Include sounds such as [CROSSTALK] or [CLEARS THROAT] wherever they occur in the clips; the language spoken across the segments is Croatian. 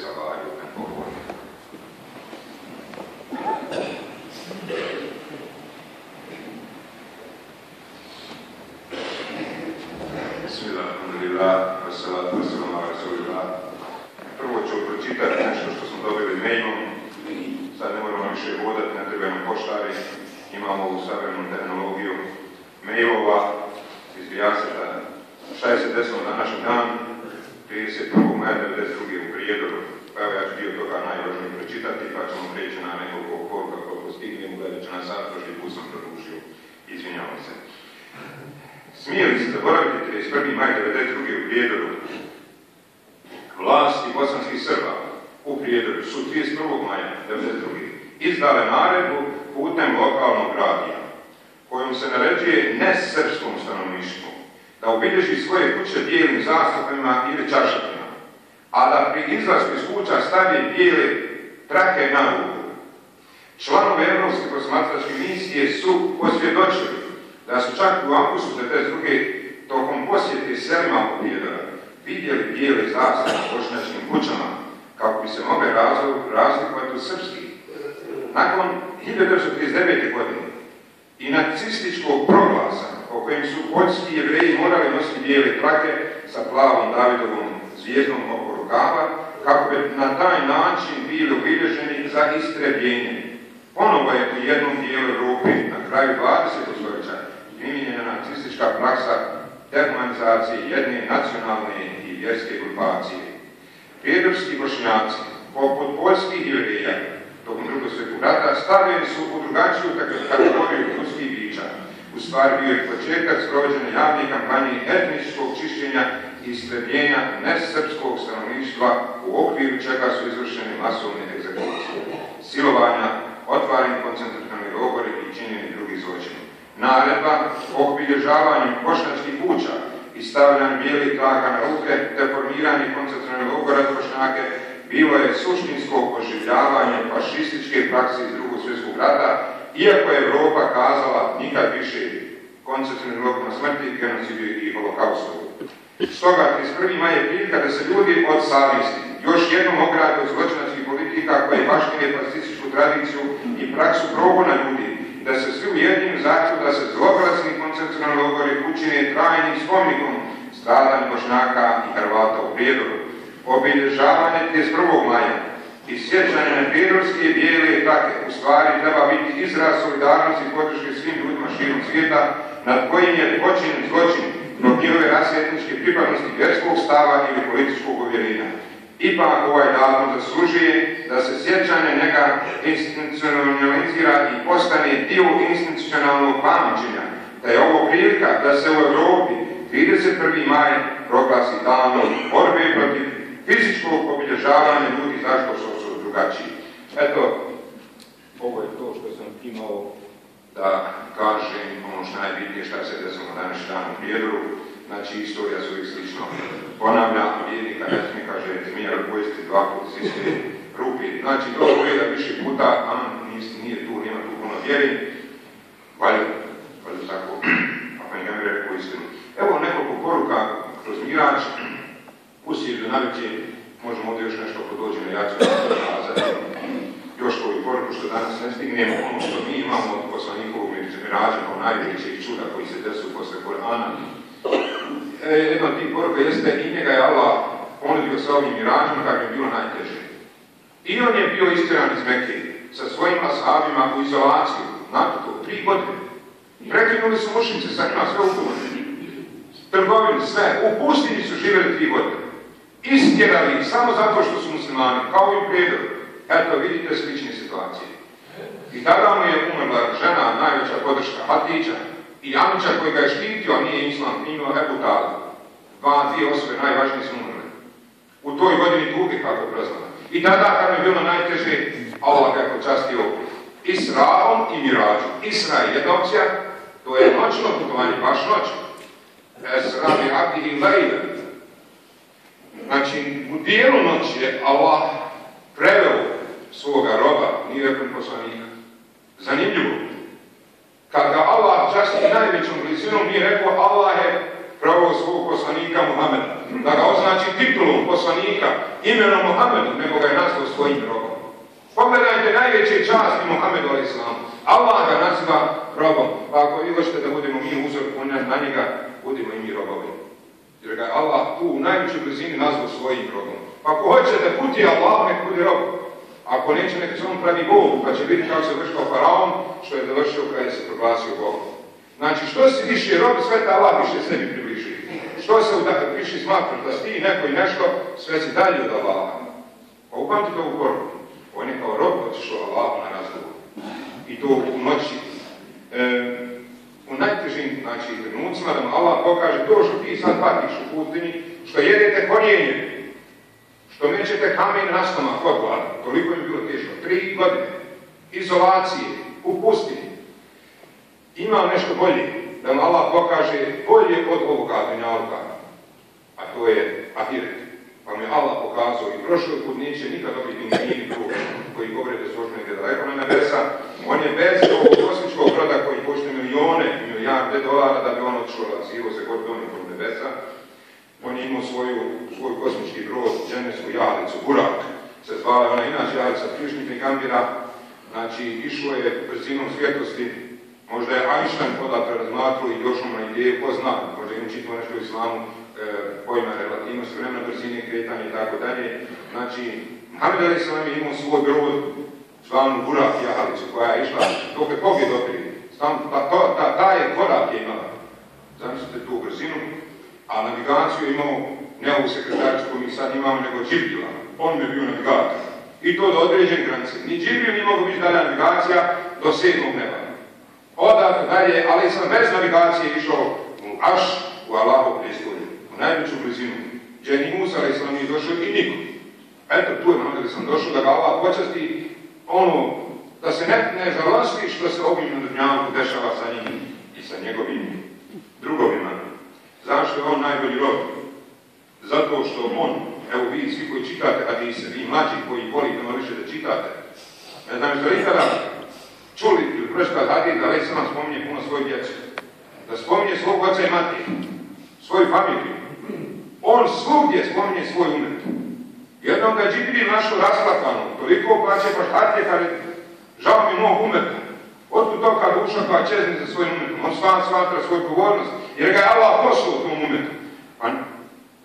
za Vaju na rasulillah. Prvo ću pročitati nešto što smo dobili mailom. Sad ne moramo više vodati, ne trebamo poštari. Imamo ovu savremenu tehnologiju mailova iz Bijaseta. Šta je se desilo na današnji dan? 31. maja 92. u Prijedoru. Pa evo ja ću dio toga najvažnije pročitati, pa ćemo prijeći na nekoliko poruka koliko stignem, gledajući na sat, prošli put sam produžio. Izvinjavam se. Smije li se zaboraviti 31. maj 92. u Prijedoru? Vlasti bosanskih Srba u Prijedoru su 31. maja 92. izdale naredbu putem lokalnog radija, kojom se naređuje nesrpskom stanovništvu da obilježi svoje kuće bijelim zastupima ili čašatima, a da pri izlasku iz kuća stavi bijele trake na ruku. Članovi Evropske posmatračke misije su posvjedočili da su čak u augustu 92. tokom posjete selima oko Prijedora vidjeli bijele zastave na bošnjačkim kućama kako bi se mogle razlikovati od srpskih. Nakon 1939. godine i nacističkog proglasa o kojem su poljski jevreji morali nositi bijele trake sa plavom Davidovom zvijezdom oko rukava, kako bi na taj način bili obilježeni za istrebljenje. Ponovo je u jednom dijelu Europe na kraju 20. stoljeća primijenjena nacistička praksa dehumanizacije jedne nacionalne i vjerske grupacije. Prijedorski bošnjaci, poput poljskih jevreja, tokom drugog svjetskog rata, stavljeni su u drugačiju kategoriju ljudskih bića. U stvari bio je početak sprovođene javne kampanje etničkog čišćenja i istrebljenja nesrpskog stanovništva u okviru čega su izvršene masovne egzekucije, silovanja, otvarani koncentrativni logori i činjeni drugi zločini. Naredba o obilježavanju bošnjačkih kuća i stavljanju bijelih traka na ruke te formiranje koncentrativnog logora bošnjake bilo je suštinsko oživljavanje fašističke prakse iz drugog svjetskog rata, iako je Europa kazala nikad više koncentrativni logor na smrti, genocidu i holokaustu. Stoga 31. maj je prilika da se ljudi od savjesti još jednom ograde od zločinačkih politika koje baštine fašističku tradiciju i praksu progona ljudi, da se svi ujedinju zato da se zloglasni koncentrativni logori učine trajnim spomnikom stradanju Bošnjaka i Hrvata u Prijedoru. Obilježavanje 31. maja i sjećanje na prijedorske bijele trake u stvari treba biti izraz solidarnosti i podrške svim ljudima širom svijeta nad kojim je počinjen zločin zbog njihove rase pripadnosti vjerskog stava ili političkog uvjerenja. Ipak ovaj datum zaslužuje da se sjećanje neka institucionalizira i postane dio institucionalnog pamćenja, da je ovo prilika da se u Europi 31. maj proglasi danom borbe protiv fizičkog obilježavanja ljudi zašto su, su drugačiji. Eto, ovo je to što sam imao da kažem ono što najbitnije šta se desilo na današnji dan u Prijedoru. Znači, istorija su uvijek slično. Ponavljam, vjernika ne kaže zmija pojesti dva puta s iste rupi. Znači, to je da više puta, a nije tu, nema tu puno vjeri. Valju, valju tako, [CLEARS THROAT] ako ne mi rekao istinu. Evo nekoliko poruka kroz mirač. Naviće, možemo ovdje još nešto ako dođe na jacu. Još koju poruku što danas ne stignemo, ono što mi imamo od poslanikovog mirađa kao najvećeg čuda koji se desu posle Korana. Jedna od tih poruka jeste i njega je Allah ponudio sa ovim mirađima kako je bilo najteže. I on je bio istjeran iz Mekke sa svojim ashabima u izolaciju, to, tri godine. Prekinuli su mušnice sa njima sve. Trgovili sve, u pustinji su živjeli tri godine. Istjerali samo zato što su muslimani, kao i u prijedoru. Eto, vidite slične situacije. I tada mu je umrla žena, najveća podrška, Hatića, i Amića koji ga je štitio, a nije islam, imao Ebu Talib. Dva, dvije osobe najvažnije su umrle. U toj godini tuge kako je praznala. I tada kad je bilo najteže, Allah ga je počastio Israom i Mirađom. Isra je jedna opcija, to je noćno putovanje, baš noć. Esra bi abdi i lejle. Znači, u dijelu noći je Allah preveo svoga roba, nije rekao poslanika. Zanimljivo. Kad ga Allah časti najvećom blizinom, nije rekao Allah je pravo svog poslanika Muhameda, da ga označi titulom poslanika, imenom Muhamedu, nego ga je nazvao svojim robom. Pogledajte najveće časti Muhammedu a.s. Allah ga naziva robom. Pa ako vi hoćete da budemo mi uzor na njega, budimo i mi robovi. Jer ga je Allah tu u najvećoj blizini nazvao svojim robom. Pa ako hoćete puti Allah, nek bude rob. Ako neće, nek se on pravi Bog, pa će vidjeti kako se vršao faraon, što je završio kada je se proglasio Bogom. Znači, što si više rob, sve ta Allah više sebi približi. Što se više smatraš da si ti neko i nešto, sve si dalje od Allaha. Pa upamtite ovu poruku. On je kao rob otišao Allahu na razgovor. I to u noći. E, u najtežim znači, trenucima da Allah pokaže to što ti sad patiš u pustini, što jedete korijenje, što mećete kamen od glada. Toliko je bilo teško. Tri godine izolacije u pustini. Ima nešto bolje da mu Allah pokaže bolje od ovoga dunjalka. A to je ahiret. Pa mi Allah pokazao i prošli put neće nikad dobiti ni drug koji govore da su ožne daleko na nebesa. On je bez ovog kosmičkog broda koji pošte milijone i milijarde dolara da bi on odšao na sivo se god donio nebesa. On je imao svoju, svoj kosmički brod, dženevsku jalicu, Burak, se zvala ona inače jalica prišnih gambira. Znači, išlo je brzinom svjetlosti, možda je Einstein podatra razmatrao i došao na ideju, ko zna, možda im čitao nešto u islamu, E, pojma relativnosti vremena, brzine kretanja i tako dalje. Znači, Muhammed Ali Islam je imao svoj brod, slavnu Burak jahalicu koja je išla dok je pobjed dobili. Pa ta je korak je imala. Zamislite tu brzinu. A navigaciju je imao ne ovu sekretaricu koju mi sad imamo, nego Džibrila. On je bio navigator. I to do određene granice. Ni Džibril nije mogu biti dalje navigacija do sedmog neba. Odatak dalje, ali sam bez navigacije išao u Aš, u Allahov pristolju najveću blizinu, gdje ni Musa islam nije došao i niko. Eto, tu je onda da sam došao da ga Allah počasti ono, da se ne, ne žalosti što se ovim na dešava sa njim i sa njegovim drugovima. Zašto je on najbolji rod? Zato što on, evo vi svi koji čitate hadise, vi mlađi koji volite malo više da čitate, ne znam što ikada čuli ili hadis da već sam spominje puno svoje djece. Da spominje svog oca i mati, svoju familiju, on svugdje spominje svoj umet. Jednom ga Džibril našo rasplakano, toliko plaće pa štatje kad je žao mi mog umeta. Otkud to kad duša koja čezne za svojim umetom? On svan smatra svoju pogodnost, jer ga je Allah poslao tom umetu. Pa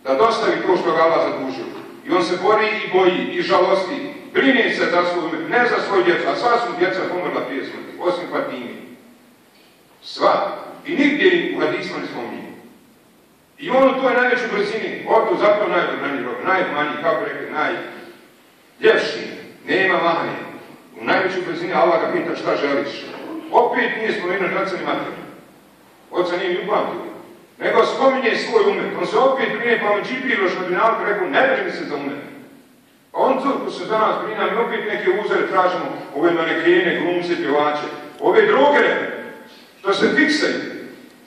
da dostavi to što ga Allah zadužio. I on se bori i boji i žalosti. Brine se svoj umet, ne za svoj djecu, a sva su djeca pomrla prije smrti, osim Fatimi. Sva. I nigdje u hadisma ne spominje. I on u toj najvećoj brzini, odu zato najbolji rok, najmanji, kako rekli, najljepši, nema mahanje. U najvećoj brzini Allah ga pita šta želiš. Opet nije spomenuo oca ni mater. Oca nije ni upamtio. Nego spominje svoj umet. On se opet brine, pa on Džibrilo što bi nalog rekao, ne brine se za umet. Pa on tu se danas brina, mi opet neke uzore tražimo, ove manekene, glumce, pjevače, ove druge, što se fiksaju.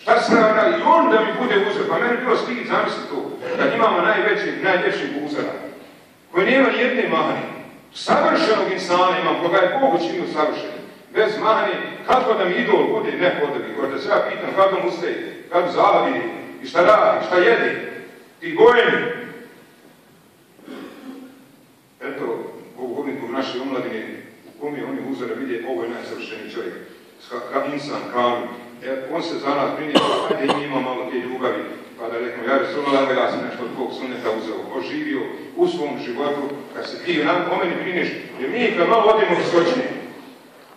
Šta se radi? I on da mi bude uzor. Pa meni bilo stih, zamisli to. Kad imamo najveći, najljepših uzora, koji nema jedne mani, savršenog insana imam, koga je Bog učinio savršenim. Bez mani, kako da mi idol bude nepodobi, koja da se ja pitam kako mu ustaje, kako zavadi, i šta radi, šta jede, ti gojeni. Eto, govorim u naše omladine, u kom je oni uzore vidje, ovo je najsavršeniji čovjek, insan, kamen, E, on se za nas brine, ajde ima malo te ljubavi, pa da rekamo, ja Resulala, ja sam nešto od tvojeg suneta uzeo, oživio u svom životu, kad se ti o meni brineš, jer mi kad malo odimo visočni,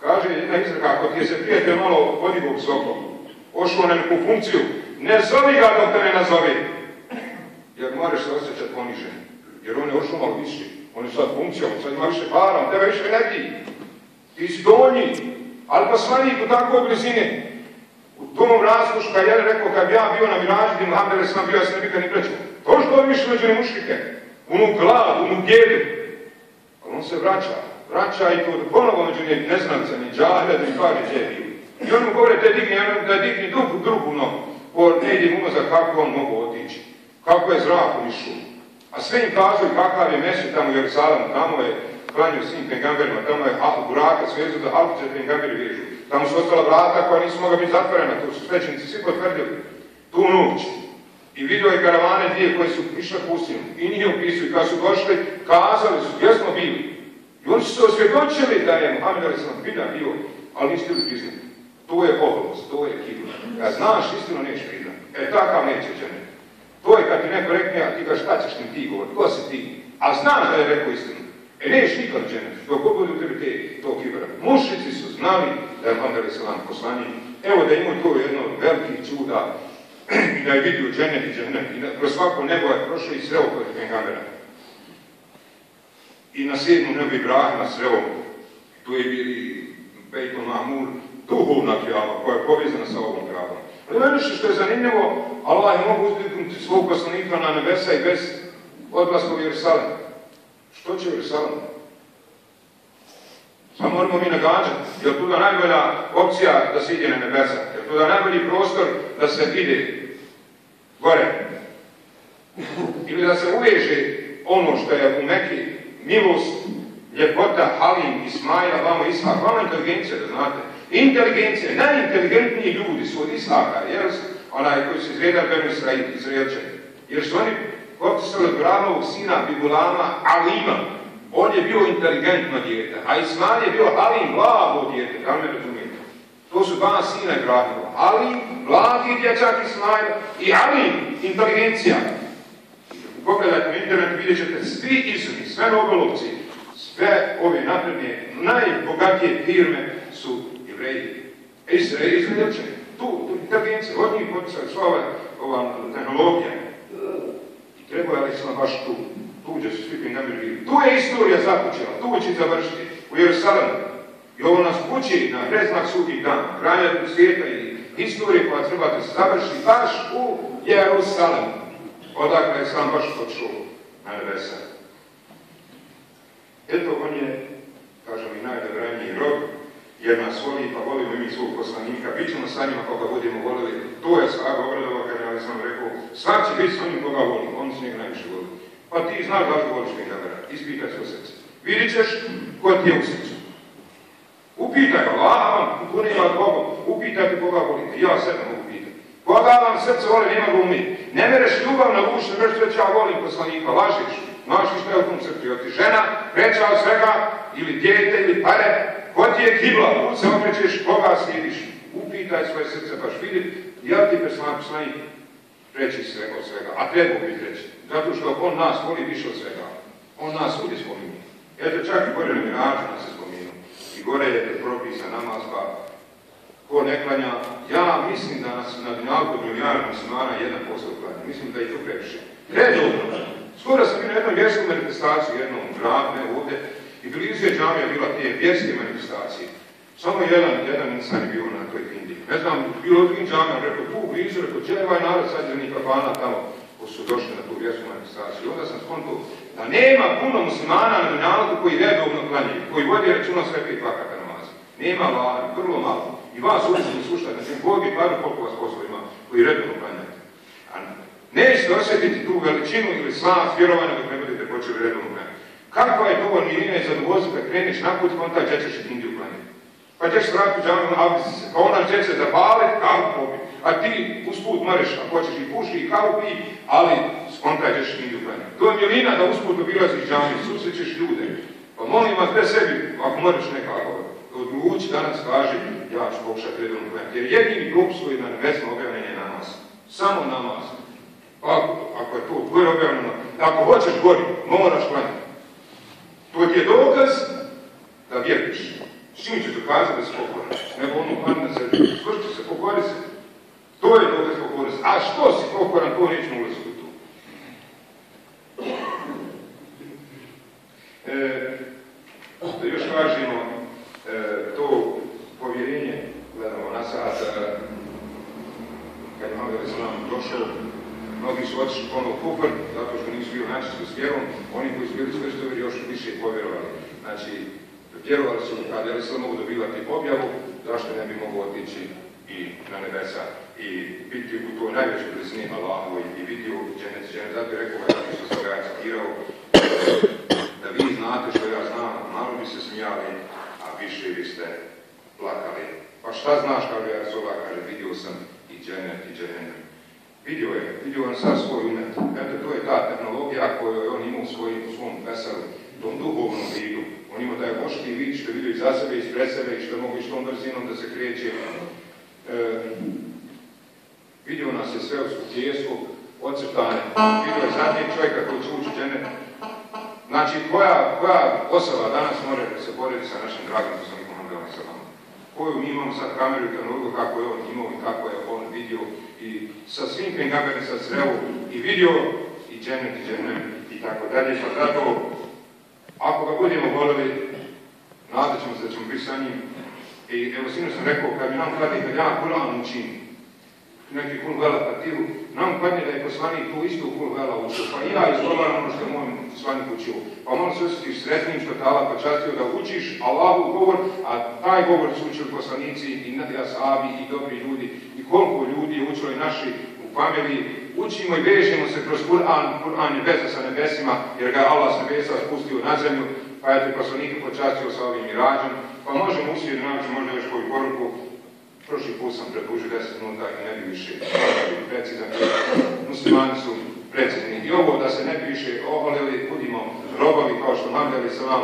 kaže jedna izraka, ako ti je se prijatelj malo odigo visoko, ošlo na neku funkciju, ne zovi ga dok te ne nazove, jer moraš se osjećati ponižen, jer on je ošlo malo više, on je sad funkcijom, sad ima više para, on tebe više energiji, ti si donji, ali pa svani u takvoj blizini, u tom razlošku, kad je rekao, kad bi ja bio na miraži, gdje sam bio, ja sam nikad ni prećao. To što on više među mušike, unu glavu, unu djedu. Ali on se vraća, vraća i to ponovo među ne, neznance, ni džahre, ni pari djedi. I on mu govore da digni, da digni drugu, drugu nogu. Po ne idim za kako on mogu otići. Kako je zrak išao. A sve im kazuju kakav je mesi tamo u Jerusalamu, tamo je klanju svim pengamberima, tamo je buraka svezu da halkice pengamberi vežu. Tamo su ostala vrata koja nisu mogla biti zatvorena, to su svećenici svi potvrdili. Tu noć. I vidio je karavane dvije koje su išle pustinu. I nije upisao. I kad su došli, kazali su, gdje smo bili? I oni su se osvjedočili da je Muhammed Ali sam bio, ali li priznati. To je oholost, to je kibla. Kad znaš istinu, neće priznati. E, takav neće dženet. To je kad ti neko rekne, a ti ga šta ćeš ti govoriti, ko si ti? A znaš da je rekao istinu. E, neš nikad dženet, dok bude u tebi te, to kibra. Mušnici su znali da je Muhammed Ali sam poslanik. Evo da imaju to jedno velikih čuda, [CLEARS THROAT] i da je vidio dženet i dženet i da kroz svako nebo je prošao i sreo kod Pengamera. I na sedmu nebu Ibrahima sreo, tu je bili Bejton Mahmur, duhovna kjava koja je povezana sa ovom kravom. Ali nešto što je zanimljivo, Allah je mogu uzdignuti svog poslanika na nebesa i bez odlaska u Jerusalim. Što će u Jerusalim? Pa moramo mi nagađati. Je li tuda najbolja opcija da se ide na nebesa? Je li tuda najbolji prostor da se ide gore? Ili da se uveže ono što je u neki milost, ljepota, halim, Ismaila, vamo Ishak, vamo inteligencija, da znate. Inteligencija, najinteligentniji ljudi su od Ishaka, jer onaj koji su izredali Benu Izraelčani. Jer su oni potisali od Bramovog sina Bigulama Alima, on je bio inteligentno dijete, a Ismail je bio Halim, blago dijete, da me razumijete. To su dva sina Ibrahima. Halim, blagi dječak Ismail i Halim, inteligencija. Pogledajte u internetu, vidjet ćete svi izumi, sve Nobelovci, sve ove napredne, najbogatije firme su jevreji. Izraeli, Izraelčani. Tu, tu inteligencija, od njih potisali sva ova, ova tehnologija. I treba je li baš tu tuđe su svi pingamiri bili. Tu je istorija započela, tu će završiti, u Jerusalimu. I ovo nas kući na preznak sudnjih dana, kranja svijeta i istorije koja treba da se završi baš u Jerusalimu. Odakle je sam baš počuo na nebesa. Eto, on je, kažem, i najdobraniji rod, jer nas voli, pa volimo mi svog poslanika, bit ćemo sa njima koga budemo volili. To je svaka obradova, kada ja sam rekao, svak će biti s onim koga voli, on s njega najviše voli. Pa ti znaš li voliš Pejgambera, ispitaj svoj srce. Vidit ćeš ko ti je u srcu. Upitaj ga, Allah vam, tu nema Boga, upitajte koga volite, ja sebe mogu pitati. Koga vam srce voli, nema ga. Ne mereš ljubav na uši, mereš reći ja volim poslanika, lažiš. Znaš što je u tom jel ti žena, veća od svega, ili dijete, ili pare, ko ti je kibla, se okrećeš, koga slijediš. Upitaj svoje srce, baš vidi, jel ti poslanik reći svega od svega, a treba biti reći. Zato što on nas voli više od svega. On nas uvijek spominje. Eto, čak i gore na miraču nas se spominu. I gore je propisa namaz, pa ko ne klanja. Ja mislim da nas na dinalku milijardu muslimana jedan posao klanja. Mislim da je to previše. Redovno. Vjerskoj manifestaciji, jednom gradu, ovdje, i blizu je džamija bila te vjerske manifestacije. Samo jedan, jedan insan je bio na toj hindi. Ne znam, bilo drugim džamijama, rekao tu blizu, rekao, je ovaj narod sađenih kafana tamo, ko su došli na tu vjersku manifestaciju. Onda sam skonto da nema puno muslimana na dunjalku koji redovno klanjaju, koji vodi računa sve pet vakata namaza. Nema vlada, vrlo malo. I vas uvijek slušate, znači Bog je paru koliko vas posla ima koji redovno klanjate. Nećete osjetiti tu veličinu ili slast vjerovanja dok ne počeli redovno. Kakva je to mirina i zadovoljstvo kad kreneš naput konta gdje ćeš Indiju klanjati? Pa ćeš vratiti džamu, abdesti se, pa ona će se zapaliti, kavu popiti. A ti usput mareš, ako hoćeš i puši i kavu pi, ali skontaj ćeš Indiju klanjati. To je milina da usput obilaziš džami, susrećeš ljude. Pa molim vas, bez sebi, ako moraš nekako odluči danas kaži, ja ću pokušati redovno klanjati. Jer jedini propus koji na nebesno objavljen je namaz. Samo namaz. Pa ako je to gore objavljeno, ako hoćeš gori, moraš klanjati. To ti je dokaz da vjeruješ. S čim će dokazati da se pokoran? Nego ono pan na sebi. Što će se pokori se? To je dokaz pokornosti. A što si pokoran, to nećemo ulaziti u to. E, da još kažemo, e, to povjerenje, gledamo na sad, kad je Mamed Islam došao, mnogi su otišli ponovno kufr, zato što nisu bili načisto s vjerom, oni koji su bili čvrstovi još više povjerovali. Znači, vjerovali su kada je samo mogu dobivati objavu, zašto ne bi mogu otići i na nebesa i biti u toj najvećoj blizini Allahu i biti u dženec. Zato je rekao, ja što sam ga citirao, da vi znate što ja znam, malo bi se smijali, a više vi ste plakali. Pa šta znaš, kaže Rasulullah, kaže, vidio sam i dženet i dženet. Vidio je, vidio on sad svoj umet. Eto, to je ta tehnologija koju je on imao u, svojim, u svom veselu, tom duhovnom vidu. On ima taj boški vid što vidio i za sebe, ispred sebe, i što mogu i što brzinom da se kreće. E, vidio nas je sve u tijesku, ocrtane. Vidio je zadnjeg čovjeka koji će ući džene. Znači, koja, koja osoba danas može se boriti sa našim dragim poslanikom Andreom Salamom? Koju mi imamo sad kameru i tehnologiju kako je on imao i kako je on vidio i sa svim pengaberima sa srevu i vidio i dženet i dženem i tako dalje. Pa zato, ako ga budemo volili, nadat ćemo se da ćemo biti sa njim. I evo, sinu sam rekao, kad mi nam kladi, kad ja Kur'an učim, neki kul vela patiru, nam padne da je poslanik tu istu kul vela učio, pa i ja izgovaram ono što je moj poslanik učio. Pa malo se osjetiš sretnim što te Allah počastio da učiš Allahu govor, a taj govor su učili poslanici i sahabi i dobri ljudi i koliko ljudi je učilo i naši u familiji. Učimo i vežemo se kroz Kur'an, Kur'an je veza sa nebesima, jer ga Allah s nebesa spustio na zemlju, pa je te poslanike počastio sa ovim mirađom, pa možemo usvijeti naći možda još koju poruku, Prošli put sam predužio 10 minuta i ne bi više precizan. Muslimani su precizni. I ovo da se ne bi više oholili, budimo robovi kao što Mamljali sa vam.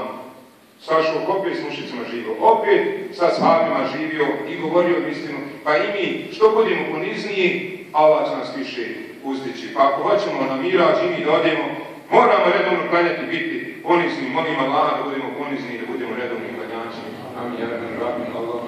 Sašao opet s mušicama živio, opet sa shabima živio i govorio istinu. Pa i mi, što budemo ponizniji, Allah će nas više uzdići. Pa ako hoćemo na mirađ i mi da odemo, moramo redovno klanjati biti ponizni, molim Allah da budemo ponizni i da budemo redovni klanjači. Amin. Ja, Allah,